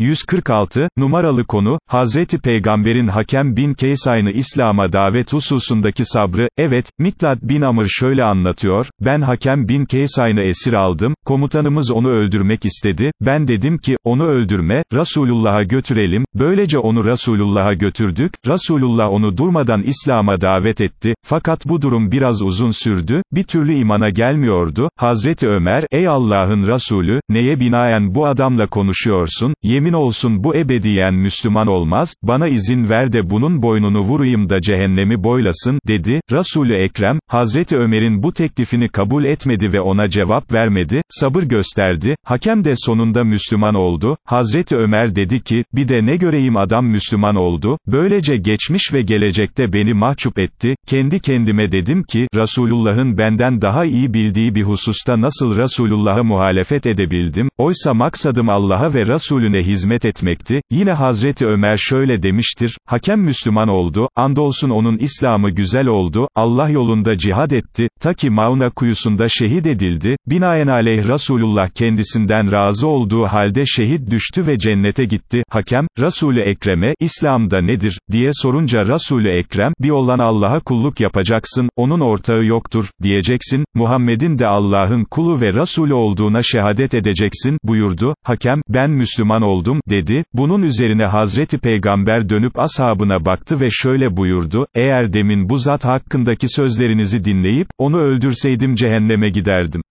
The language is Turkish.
146, numaralı konu, Hazreti Peygamberin Hakem bin Keysayn'ı İslam'a davet hususundaki sabrı, evet, Miklat bin Amr şöyle anlatıyor, ben Hakem bin Keysayn'ı esir aldım, komutanımız onu öldürmek istedi, ben dedim ki, onu öldürme, Resulullah'a götürelim, böylece onu Resulullah'a götürdük, Resulullah onu durmadan İslam'a davet etti, fakat bu durum biraz uzun sürdü, bir türlü imana gelmiyordu, Hazreti Ömer, ey Allah'ın Resulü, neye binaen bu adamla konuşuyorsun, yemin olsun bu ebediyen Müslüman olmaz, bana izin ver de bunun boynunu vurayım da cehennemi boylasın, dedi, Resulü Ekrem, Hazreti Ömer'in bu teklifini kabul etmedi ve ona cevap vermedi, sabır gösterdi, hakem de sonunda Müslüman oldu, Hazreti Ömer dedi ki, bir de ne göreyim adam Müslüman oldu, böylece geçmiş ve gelecekte beni mahcup etti, kendi kendime dedim ki, Resulullah'ın benden daha iyi bildiği bir hususta nasıl Resulullah'a muhalefet edebildim, oysa maksadım Allah'a ve Resulüne hizmet etmekti, yine Hazreti Ömer şöyle demiştir, hakem Müslüman oldu, andolsun onun İslam'ı güzel oldu, Allah yolunda cihad etti, ta ki Mauna kuyusunda şehit edildi, binaenaleyh Resulullah kendisinden razı olduğu halde şehit düştü ve cennete gitti, hakem, Resulü Ekrem'e, İslam'da nedir, diye sorunca Resulü Ekrem, bir olan Allah'a kulluk yapacaksın, onun ortağı yoktur, diyeceksin, Muhammed'in de Allah'ın kulu ve Resulü olduğuna şehadet edeceksin, buyurdu, hakem, ben Müslüman oldum, dedi, bunun üzerine Hazreti Peygamber dönüp ashabına baktı ve şöyle buyurdu, eğer demin bu zat hakkındaki sözlerinizi dinleyip, onu öldürseydim cehenneme giderdim.